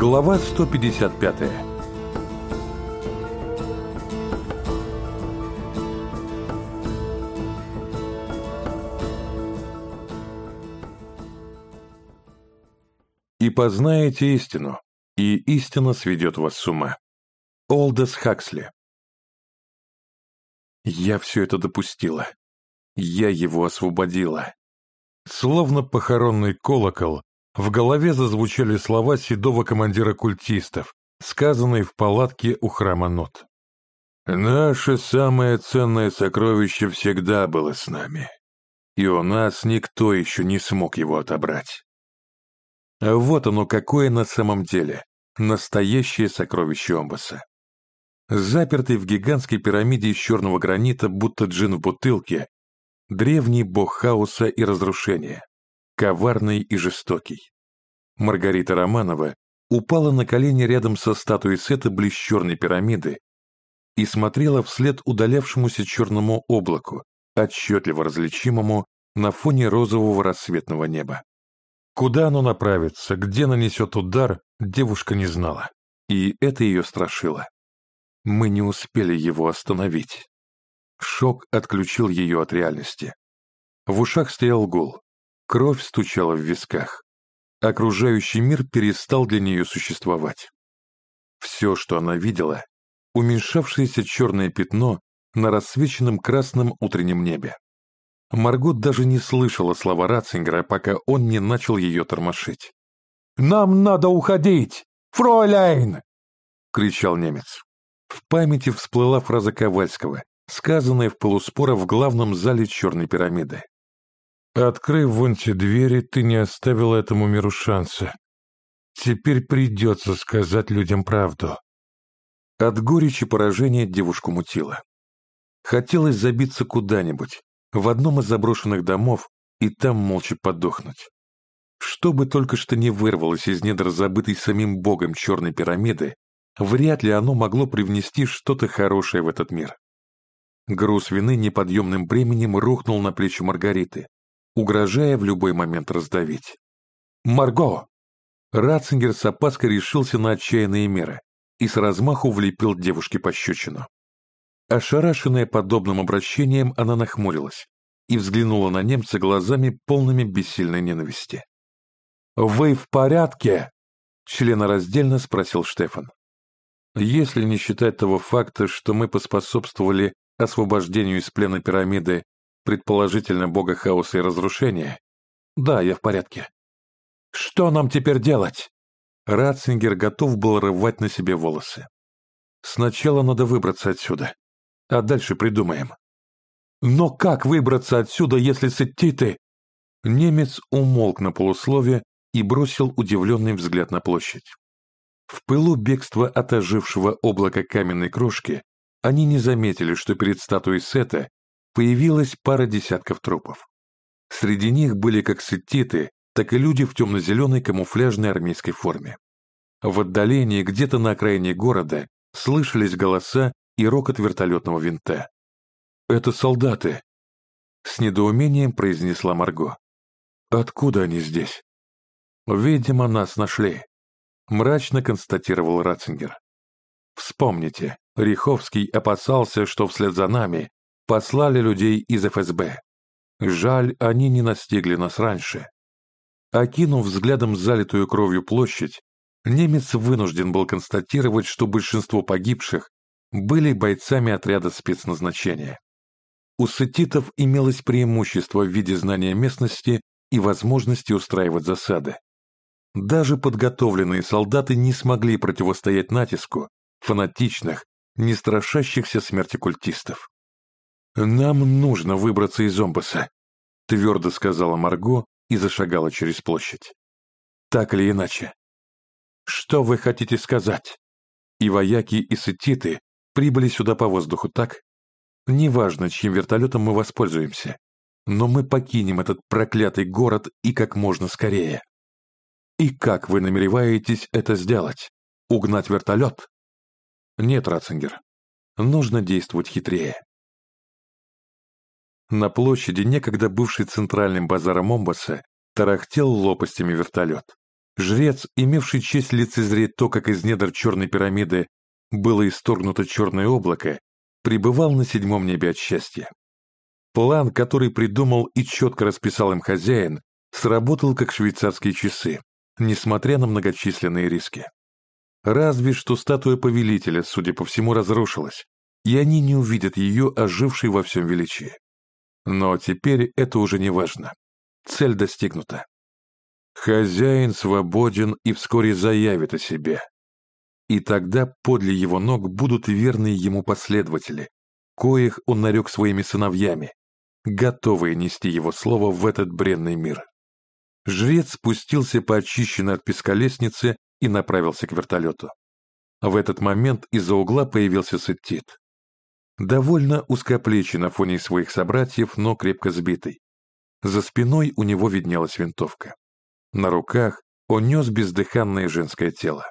Глава 155 «И познаете истину, и истина сведет вас с ума». Олдес Хаксли Я все это допустила. Я его освободила. Словно похоронный колокол, в голове зазвучали слова седого командира культистов, сказанные в палатке у храма Нот. «Наше самое ценное сокровище всегда было с нами, и у нас никто еще не смог его отобрать. А вот оно какое на самом деле, настоящее сокровище Омбаса. Запертый в гигантской пирамиде из черного гранита, будто джин в бутылке, древний бог хаоса и разрушения, коварный и жестокий. Маргарита Романова упала на колени рядом со статуей Сета близ черной пирамиды и смотрела вслед удалявшемуся черному облаку, отчетливо различимому на фоне розового рассветного неба. Куда оно направится, где нанесет удар, девушка не знала, и это ее страшило. Мы не успели его остановить. Шок отключил ее от реальности. В ушах стоял гул, Кровь стучала в висках. Окружающий мир перестал для нее существовать. Все, что она видела, уменьшавшееся черное пятно на рассвеченном красном утреннем небе. Маргот даже не слышала слова Ратцингера, пока он не начал ее тормошить. «Нам надо уходить! Фройляйн!» — кричал немец. В памяти всплыла фраза Ковальского, сказанная в полуспора в главном зале Черной пирамиды. Открыв вон те двери, ты не оставила этому миру шанса. Теперь придется сказать людям правду. От горечи поражения девушку мутило. Хотелось забиться куда-нибудь, в одном из заброшенных домов, и там молча подохнуть. Что бы только что не вырвалось из недр забытой самим богом черной пирамиды, вряд ли оно могло привнести что-то хорошее в этот мир. Груз вины неподъемным бременем рухнул на плечи Маргариты, угрожая в любой момент раздавить. «Марго!» Ратцингер с опаской решился на отчаянные меры и с размаху влепил девушке пощечину. Ошарашенная подобным обращением, она нахмурилась и взглянула на немца глазами, полными бессильной ненависти. «Вы в порядке?» — членораздельно спросил Штефан. «Если не считать того факта, что мы поспособствовали освобождению из плена пирамиды предположительно бога хаоса и разрушения. Да, я в порядке. Что нам теперь делать? Ратцингер готов был рвать на себе волосы. Сначала надо выбраться отсюда, а дальше придумаем. Но как выбраться отсюда, если сетиты? Немец умолк на полуслове и бросил удивленный взгляд на площадь. В пылу бегства от ожившего облака каменной крошки они не заметили, что перед статуей Сета появилась пара десятков трупов. Среди них были как сеттиты, так и люди в темно-зеленой камуфляжной армейской форме. В отдалении, где-то на окраине города, слышались голоса и рокот вертолетного винта. «Это солдаты!» С недоумением произнесла Марго. «Откуда они здесь?» «Видимо, нас нашли», — мрачно констатировал Ратцингер. «Вспомните, Риховский опасался, что вслед за нами Послали людей из ФСБ. Жаль, они не настигли нас раньше. Окинув взглядом залитую кровью площадь, немец вынужден был констатировать, что большинство погибших были бойцами отряда спецназначения. У сетитов имелось преимущество в виде знания местности и возможности устраивать засады. Даже подготовленные солдаты не смогли противостоять натиску фанатичных, не страшащихся смерти культистов. «Нам нужно выбраться из Омбаса», — твердо сказала Марго и зашагала через площадь. «Так или иначе». «Что вы хотите сказать?» И вояки, и сетиты прибыли сюда по воздуху, так? Неважно, чьим вертолетом мы воспользуемся, но мы покинем этот проклятый город и как можно скорее. И как вы намереваетесь это сделать? Угнать вертолет? Нет, Ратцингер, нужно действовать хитрее. На площади, некогда бывшей центральным базаром Омбаса, тарахтел лопастями вертолет. Жрец, имевший честь лицезреть то, как из недр черной пирамиды было исторгнуто черное облако, пребывал на седьмом небе от счастья. План, который придумал и четко расписал им хозяин, сработал как швейцарские часы, несмотря на многочисленные риски. Разве что статуя повелителя, судя по всему, разрушилась, и они не увидят ее, ожившей во всем величии. Но теперь это уже не важно. Цель достигнута. Хозяин свободен и вскоре заявит о себе. И тогда подле его ног будут верные ему последователи, коих он нарек своими сыновьями, готовые нести его слово в этот бренный мир. Жрец спустился по очищенной от песка лестнице и направился к вертолету. В этот момент из-за угла появился Сеттит. Довольно узкоплечий на фоне своих собратьев, но крепко сбитый. За спиной у него виднелась винтовка. На руках он нес бездыханное женское тело.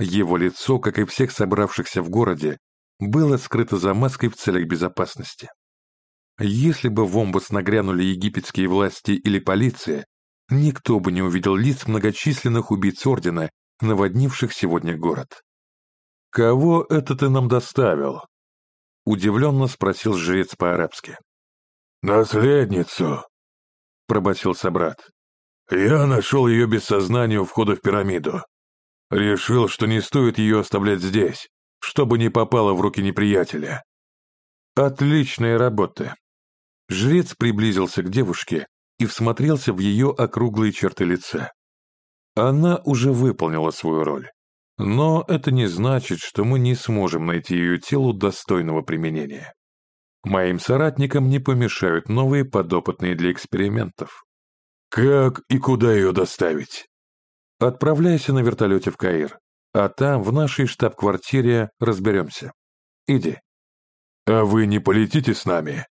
Его лицо, как и всех собравшихся в городе, было скрыто за маской в целях безопасности. Если бы в Омбудс нагрянули египетские власти или полиция, никто бы не увидел лиц многочисленных убийц Ордена, наводнивших сегодня город. «Кого это ты нам доставил?» — удивленно спросил жрец по-арабски. «Наследницу», — пробасил собрат. «Я нашел ее без сознания у входа в пирамиду. Решил, что не стоит ее оставлять здесь, чтобы не попала в руки неприятеля». «Отличная работа!» Жрец приблизился к девушке и всмотрелся в ее округлые черты лица. Она уже выполнила свою роль. Но это не значит, что мы не сможем найти ее телу достойного применения. Моим соратникам не помешают новые подопытные для экспериментов. Как и куда ее доставить? Отправляйся на вертолете в Каир, а там, в нашей штаб-квартире, разберемся. Иди. А вы не полетите с нами?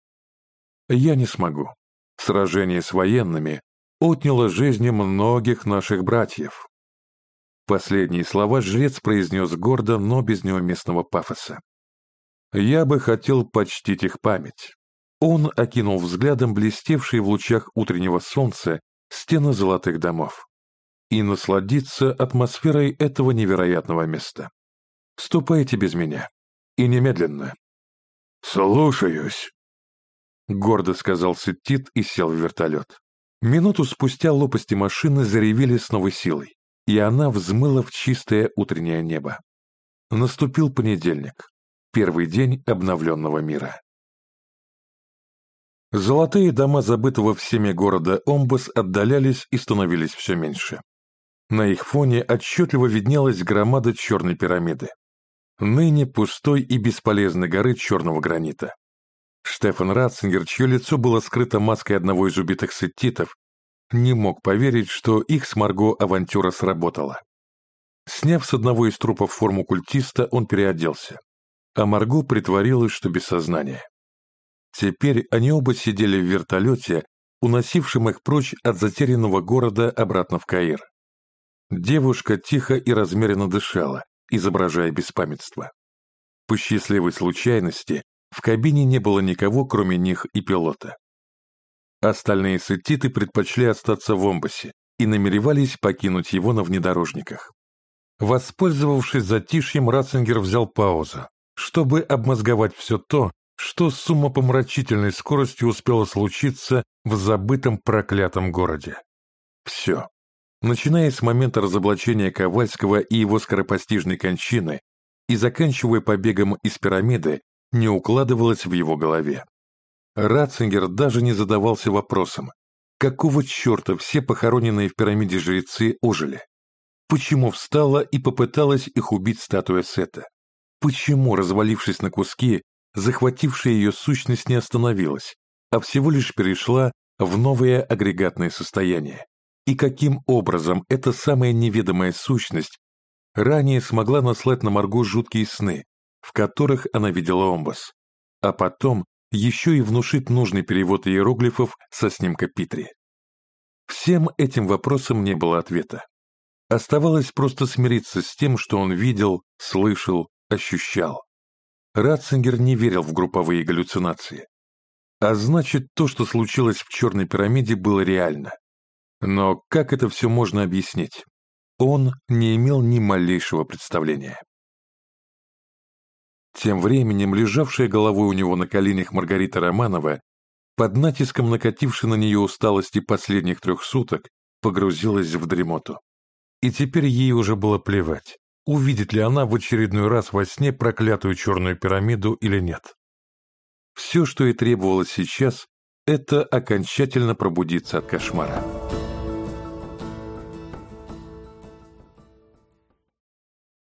Я не смогу. Сражение с военными отняло жизни многих наших братьев. Последние слова жрец произнес гордо, но без неуместного пафоса. Я бы хотел почтить их память. Он окинул взглядом блестевшие в лучах утреннего солнца стены золотых домов и насладиться атмосферой этого невероятного места. Ступайте без меня. И немедленно. «Слушаюсь», — гордо сказал Сеттит и сел в вертолет. Минуту спустя лопасти машины заревели с новой силой, и она взмыла в чистое утреннее небо. Наступил понедельник, первый день обновленного мира. Золотые дома забытого всеми города Омбас отдалялись и становились все меньше. На их фоне отчетливо виднелась громада черной пирамиды. Ныне пустой и бесполезной горы черного гранита. Штефан Ратцингер, чье лицо было скрыто маской одного из убитых сеттитов, не мог поверить, что их с Марго авантюра сработала. Сняв с одного из трупов форму культиста, он переоделся, а Марго притворилась, что без сознания. Теперь они оба сидели в вертолете, уносившем их прочь от затерянного города обратно в Каир. Девушка тихо и размеренно дышала, изображая беспамятство. По счастливой случайности в кабине не было никого, кроме них и пилота. Остальные сеттиты предпочли остаться в Омбасе и намеревались покинуть его на внедорожниках. Воспользовавшись затишьем, Ратцингер взял паузу, чтобы обмозговать все то, что с умопомрачительной скоростью успело случиться в забытом проклятом городе. Все. Начиная с момента разоблачения Ковальского и его скоропостижной кончины и заканчивая побегом из пирамиды, не укладывалось в его голове. Ратцингер даже не задавался вопросом, какого черта все похороненные в пирамиде жрецы ожили? Почему встала и попыталась их убить статуя Сета? Почему, развалившись на куски, захватившая ее сущность не остановилась, а всего лишь перешла в новое агрегатное состояние? И каким образом эта самая неведомая сущность ранее смогла наслать на Марго жуткие сны, в которых она видела Омбас, а потом еще и внушить нужный перевод иероглифов со снимка Питри. Всем этим вопросам не было ответа. Оставалось просто смириться с тем, что он видел, слышал, ощущал. Ратцингер не верил в групповые галлюцинации. А значит, то, что случилось в Черной пирамиде, было реально. Но как это все можно объяснить? он не имел ни малейшего представления. Тем временем лежавшая головой у него на коленях Маргарита Романова, под натиском накатившей на нее усталости последних трех суток, погрузилась в дремоту. И теперь ей уже было плевать, увидит ли она в очередной раз во сне проклятую черную пирамиду или нет. Все, что ей требовалось сейчас, это окончательно пробудиться от кошмара.